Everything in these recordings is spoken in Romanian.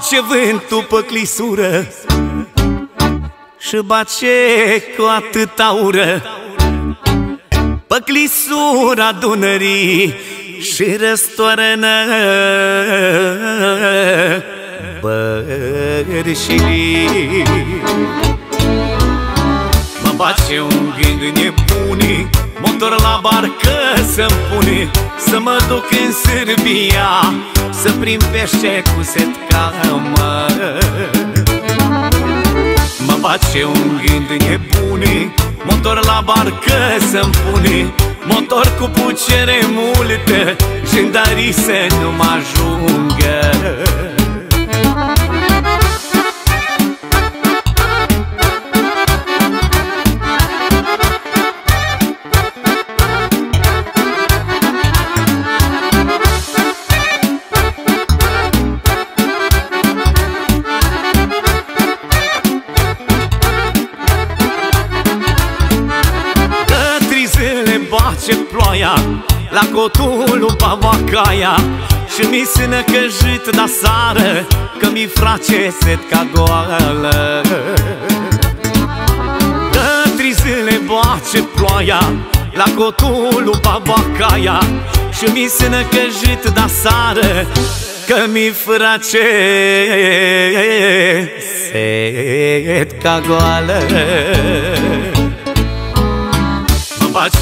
face vântul pe clisură Și bace cu atâta ură. Pe clisura Dunării Și răstoarnă bărșilii Mă face un gând nebunii Motor la barcă să-mi pune Să mă duc în Serbia Să prim pește cu setca mă Mă face un gând nebune Motor la barcă să-mi pune Motor cu pucere multe Jândarii să nu mă ajungă face ploaia La cotul Bavacaia Și mi se năcăjit da sară Că mi face set ca goală. Că zile bace ploaia La cotul Bavacaia Și mi se năcăjit da sară Că mi face set ca goală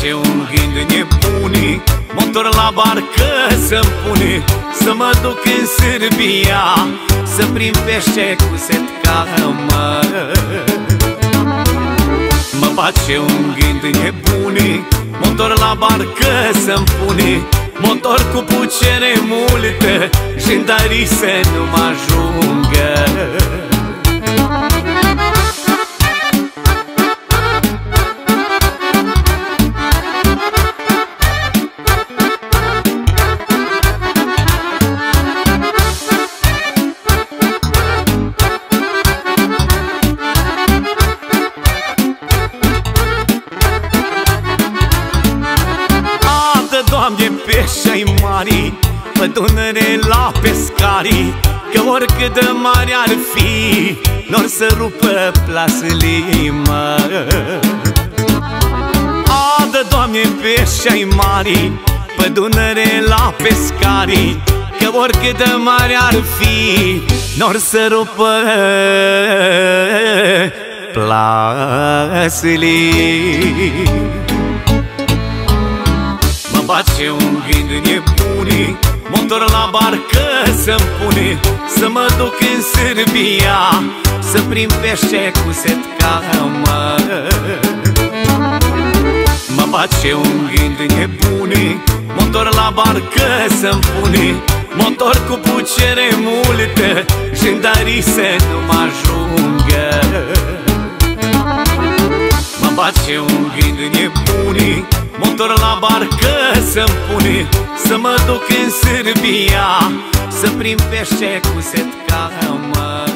face un gând nebunii Motor la barcă să-mi pune Să mă duc în Serbia Să prim pește cu setca mă. Mă face un gând nebunii Motor la barcă să-mi pune Motor cu pucere multe Jindarii să nu mă ajungă Doamne, pești mari Pe Dunăre la pescari Că oricât de mari ar fi Nor să rupă plasele, mă. Adă, Doamne, pești mari Pe Dunăre la pescari Că oricât de mari ar fi Nor să rupă plasele face un gând nebunii Motor la barcă să-mi pune Să mă duc în Serbia Să prim pește cu setca mă Mă face un gând nebunii Motor la barcă să-mi pune Motor cu pucere multe Jândarii să nu mă ajungă. Mă face un gând nebunii Motor la barcă să-mi pune Să mă duc în Serbia Să prim pește cu setca mă